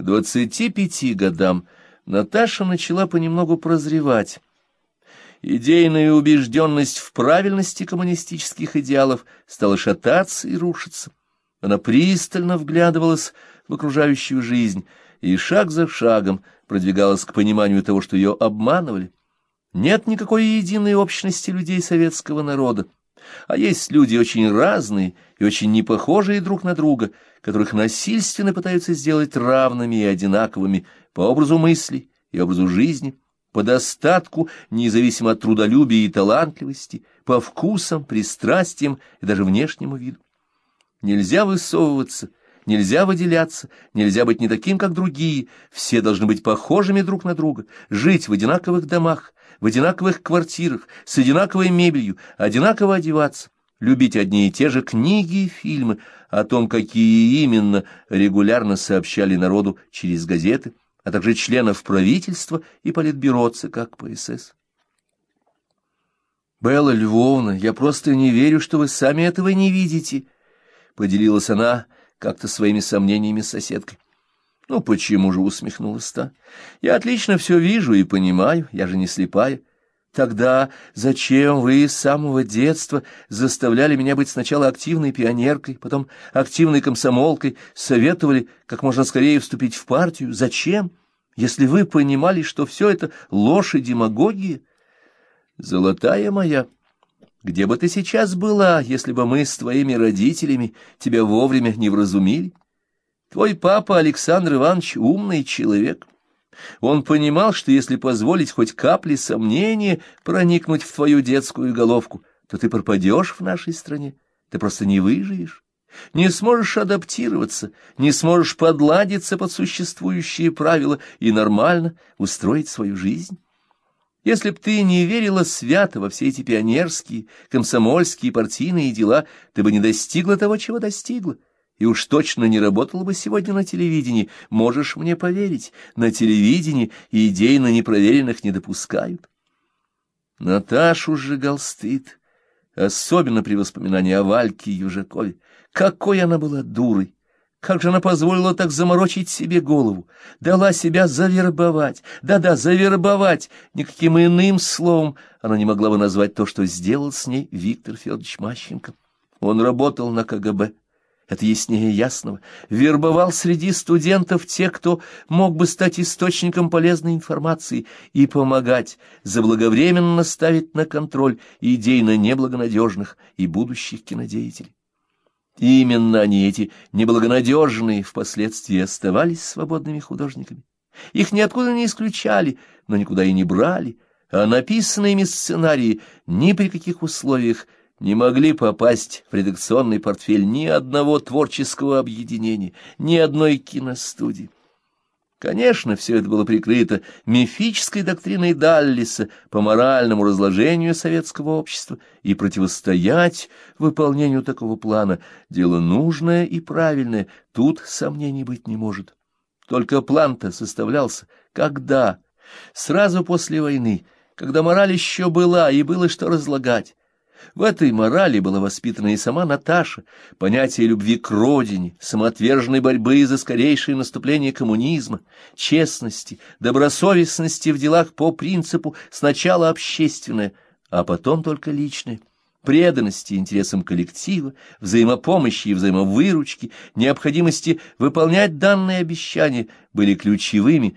К двадцати пяти годам Наташа начала понемногу прозревать. Идейная убежденность в правильности коммунистических идеалов стала шататься и рушиться. Она пристально вглядывалась в окружающую жизнь и шаг за шагом продвигалась к пониманию того, что ее обманывали. Нет никакой единой общности людей советского народа, а есть люди очень разные и очень непохожие друг на друга, которых насильственно пытаются сделать равными и одинаковыми по образу мысли и образу жизни, по достатку, независимо от трудолюбия и талантливости, по вкусам, пристрастиям и даже внешнему виду. Нельзя высовываться, нельзя выделяться, нельзя быть не таким, как другие, все должны быть похожими друг на друга, жить в одинаковых домах, в одинаковых квартирах, с одинаковой мебелью, одинаково одеваться, любить одни и те же книги и фильмы, о том, какие именно регулярно сообщали народу через газеты, а также членов правительства и политбюро ЦК КПСС. «Белла Львовна, я просто не верю, что вы сами этого не видите», — поделилась она как-то своими сомнениями с соседкой. «Ну, почему же?» — усмехнулась та. «Я отлично все вижу и понимаю, я же не слепая. Тогда зачем вы с самого детства заставляли меня быть сначала активной пионеркой, потом активной комсомолкой, советовали как можно скорее вступить в партию? Зачем, если вы понимали, что все это ложь и демагогия? Золотая моя, где бы ты сейчас была, если бы мы с твоими родителями тебя вовремя не вразумили? Твой папа Александр Иванович умный человек». Он понимал, что если позволить хоть капли сомнения проникнуть в твою детскую головку, то ты пропадешь в нашей стране, ты просто не выживешь, не сможешь адаптироваться, не сможешь подладиться под существующие правила и нормально устроить свою жизнь. Если б ты не верила свято во все эти пионерские, комсомольские, партийные дела, ты бы не достигла того, чего достигла и уж точно не работала бы сегодня на телевидении. Можешь мне поверить, на телевидении идейно непроверенных не допускают. Наташу сжигал стыд, особенно при воспоминании о Вальке Южакове. Какой она была дурой! Как же она позволила так заморочить себе голову, дала себя завербовать, да-да, завербовать, никаким иным словом она не могла бы назвать то, что сделал с ней Виктор Федорович Мащенко. Он работал на КГБ, это яснее ясного, вербовал среди студентов тех, кто мог бы стать источником полезной информации и помогать заблаговременно ставить на контроль идейно неблагонадежных и будущих кинодеятелей. Именно они, эти неблагонадежные, впоследствии оставались свободными художниками. Их ниоткуда не исключали, но никуда и не брали, а написанные ими сценарии ни при каких условиях не могли попасть в редакционный портфель ни одного творческого объединения, ни одной киностудии. Конечно, все это было прикрыто мифической доктриной Даллиса по моральному разложению советского общества, и противостоять выполнению такого плана — дело нужное и правильное, тут сомнений быть не может. Только план-то составлялся когда? Сразу после войны, когда мораль еще была и было что разлагать. В этой морали была воспитана и сама Наташа, понятие любви к родине, самоотверженной борьбы за скорейшее наступление коммунизма, честности, добросовестности в делах по принципу сначала общественное, а потом только личное, преданности интересам коллектива, взаимопомощи и взаимовыручки, необходимости выполнять данные обещания были ключевыми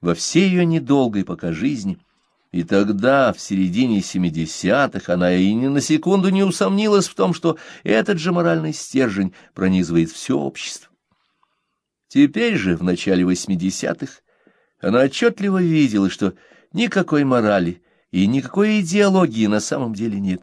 во всей ее недолгой пока жизни – и тогда, в середине семидесятых, она и ни на секунду не усомнилась в том, что этот же моральный стержень пронизывает все общество. Теперь же, в начале восьмидесятых, она отчетливо видела, что никакой морали и никакой идеологии на самом деле нет.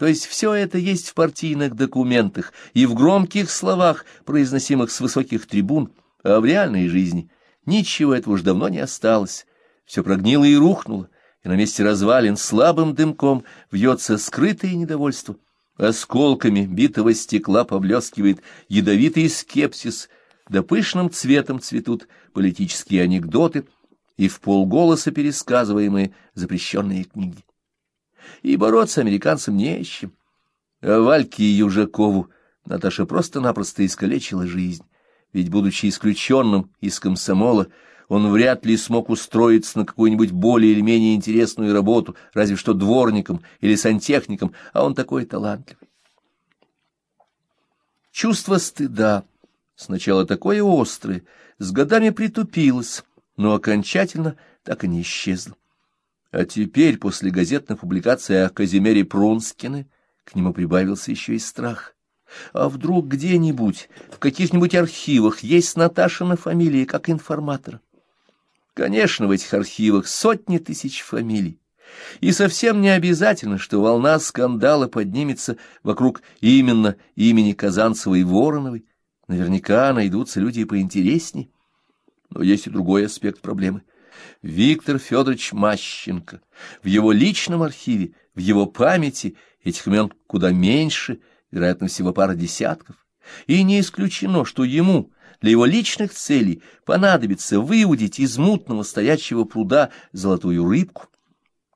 То есть все это есть в партийных документах и в громких словах, произносимых с высоких трибун, а в реальной жизни ничего этого уж давно не осталось. Все прогнило и рухнуло, и на месте развалин слабым дымком вьется скрытое недовольство. Осколками битого стекла поблескивает ядовитый скепсис, да пышным цветом цветут политические анекдоты и в полголоса пересказываемые запрещенные книги. И бороться американцам не с чем. А Вальке и Южакову Наташа просто-напросто искалечила жизнь. Ведь, будучи исключенным из комсомола, он вряд ли смог устроиться на какую-нибудь более или менее интересную работу, разве что дворником или сантехником, а он такой талантливый. Чувство стыда, сначала такое острое, с годами притупилось, но окончательно так и не исчезло. А теперь, после газетных публикаций о Казимере Прунскине, к нему прибавился еще и страх. А вдруг где-нибудь, в каких-нибудь архивах, есть Наташина фамилия как информатора? Конечно, в этих архивах сотни тысяч фамилий. И совсем не обязательно, что волна скандала поднимется вокруг именно имени Казанцевой и Вороновой. Наверняка найдутся люди поинтереснее. Но есть и другой аспект проблемы. Виктор Федорович Мащенко. В его личном архиве, в его памяти этих имен куда меньше, вероятно, всего пара десятков. И не исключено, что ему для его личных целей понадобится выудить из мутного стоячего пруда золотую рыбку,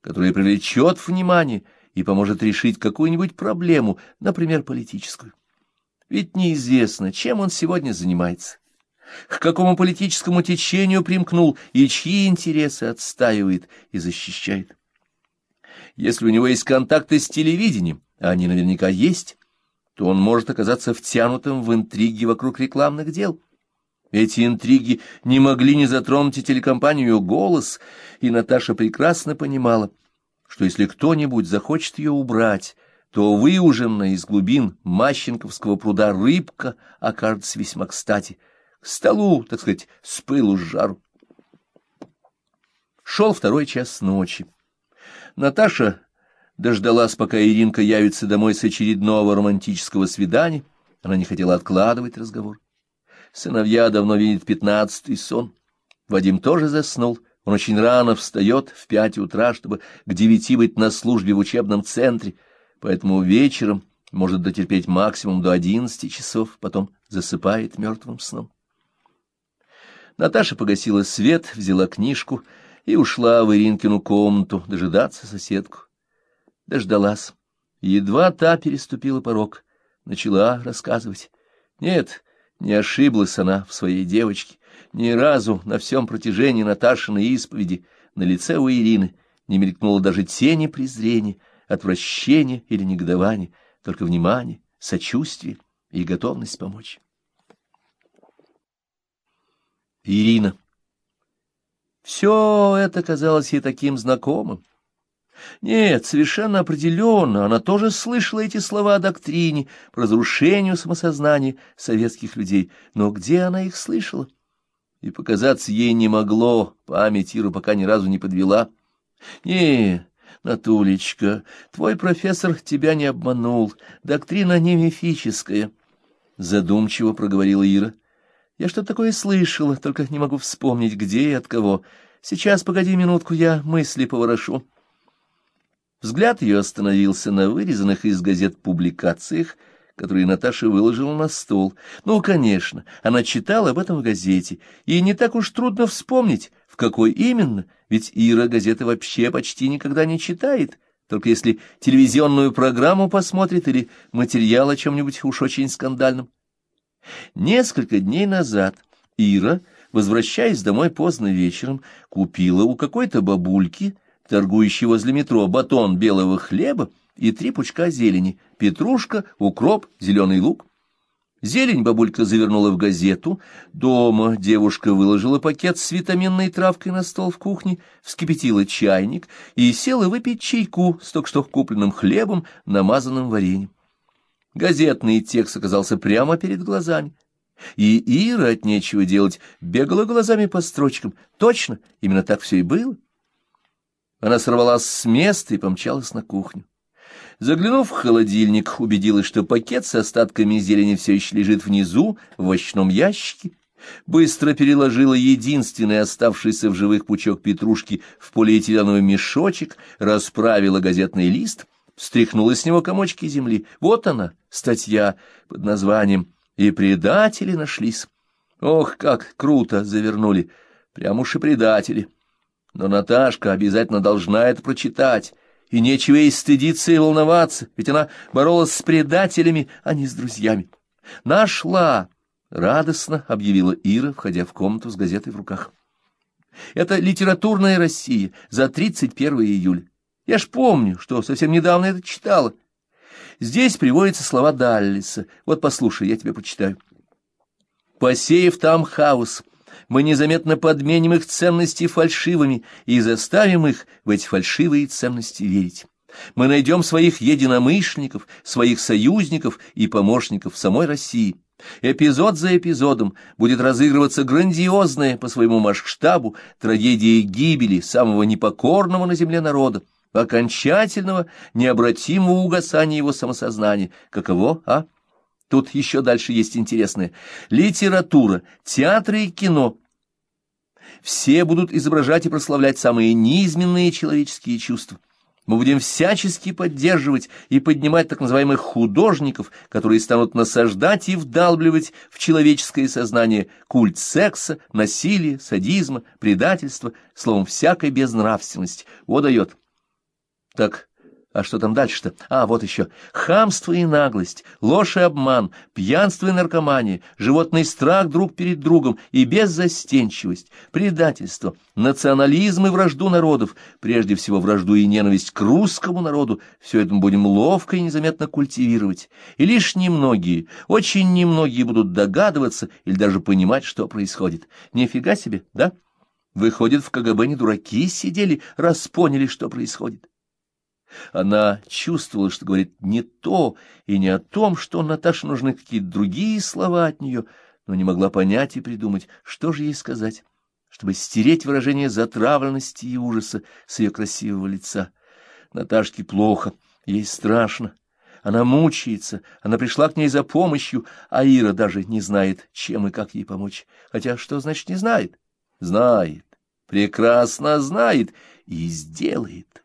которая привлечет внимание и поможет решить какую-нибудь проблему, например, политическую. Ведь неизвестно, чем он сегодня занимается, к какому политическому течению примкнул и чьи интересы отстаивает и защищает. Если у него есть контакты с телевидением, а они наверняка есть, то он может оказаться втянутым в интриги вокруг рекламных дел. Эти интриги не могли не затронуть и телекомпанию «Голос», и Наташа прекрасно понимала, что если кто-нибудь захочет ее убрать, то выуженная из глубин Мащенковского пруда рыбка окажется весьма кстати, к столу, так сказать, с пылу с жару. Шел второй час ночи. Наташа дождалась, пока Иринка явится домой с очередного романтического свидания. Она не хотела откладывать разговор. Сыновья давно видят пятнадцатый сон. Вадим тоже заснул. Он очень рано встает в пять утра, чтобы к девяти быть на службе в учебном центре, поэтому вечером может дотерпеть максимум до одиннадцати часов, потом засыпает мертвым сном. Наташа погасила свет, взяла книжку и ушла в Иринкину комнату дожидаться соседку. Дождалась. Едва та переступила порог, начала рассказывать. Нет, не ошиблась она в своей девочке. Ни разу на всем протяжении Наташиной исповеди на лице у Ирины не мелькнуло даже тени презрения, отвращения или негодования, только внимание, сочувствие и готовность помочь. Ирина. Все это казалось ей таким знакомым. Нет, совершенно определенно, она тоже слышала эти слова о доктрине, по разрушению самосознания советских людей, но где она их слышала? И показаться ей не могло, память Ира пока ни разу не подвела. Не, Натулечка, твой профессор тебя не обманул, доктрина не мифическая, — задумчиво проговорила Ира. Я что-то такое слышала, только не могу вспомнить, где и от кого. Сейчас, погоди минутку, я мысли поворошу. Взгляд ее остановился на вырезанных из газет публикациях, которые Наташа выложила на стол. Ну, конечно, она читала об этом в газете, и не так уж трудно вспомнить, в какой именно, ведь Ира газеты вообще почти никогда не читает, только если телевизионную программу посмотрит или материал о чем-нибудь уж очень скандальном. Несколько дней назад Ира, возвращаясь домой поздно вечером, купила у какой-то бабульки, торгующей возле метро, батон белого хлеба и три пучка зелени, петрушка, укроп, зеленый лук. Зелень бабулька завернула в газету. Дома девушка выложила пакет с витаминной травкой на стол в кухне, вскипятила чайник и села выпить чайку с только что купленным хлебом, намазанным вареньем. Газетный текст оказался прямо перед глазами. И Ира от нечего делать бегала глазами по строчкам. Точно, именно так все и было. Она сорвалась с места и помчалась на кухню. Заглянув в холодильник, убедилась, что пакет с остатками зелени все еще лежит внизу, в овощном ящике. Быстро переложила единственный оставшийся в живых пучок петрушки в полиэтиленовый мешочек, расправила газетный лист — стряхнула с него комочки земли. Вот она, статья под названием «И предатели нашлись». Ох, как круто завернули, прям уж и предатели. Но Наташка обязательно должна это прочитать, и нечего ей стыдиться и волноваться, ведь она боролась с предателями, а не с друзьями. Нашла, — радостно объявила Ира, входя в комнату с газетой в руках. «Это литературная Россия за 31 июля. Я ж помню, что совсем недавно это читала. Здесь приводятся слова Даллиса. Вот послушай, я тебе почитаю. «Посеяв там хаос, мы незаметно подменим их ценности фальшивыми и заставим их в эти фальшивые ценности верить. Мы найдем своих единомышленников, своих союзников и помощников самой России. Эпизод за эпизодом будет разыгрываться грандиозная по своему масштабу трагедия гибели самого непокорного на земле народа, окончательного, необратимого угасания его самосознания. Каково, а? Тут еще дальше есть интересное. Литература, театры и кино. Все будут изображать и прославлять самые низменные человеческие чувства. Мы будем всячески поддерживать и поднимать так называемых художников, которые станут насаждать и вдалбливать в человеческое сознание культ секса, насилия, садизма, предательства, словом, всякой безнравственности. Вот дает. Так а что там дальше-то? А, вот еще. Хамство и наглость, ложь и обман, пьянство и наркомания, животный страх друг перед другом и беззастенчивость, предательство, национализм и вражду народов, прежде всего вражду и ненависть к русскому народу, все это мы будем ловко и незаметно культивировать. И лишь немногие, очень немногие будут догадываться или даже понимать, что происходит. Нифига себе, да? Выходит, в КГБ не дураки сидели, раз поняли, что происходит. Она чувствовала, что говорит не то и не о том, что Наташе нужны какие-то другие слова от нее, но не могла понять и придумать, что же ей сказать, чтобы стереть выражение затравленности и ужаса с ее красивого лица. Наташке плохо, ей страшно. Она мучается, она пришла к ней за помощью, а Ира даже не знает, чем и как ей помочь. Хотя что значит не знает? Знает, прекрасно знает и сделает.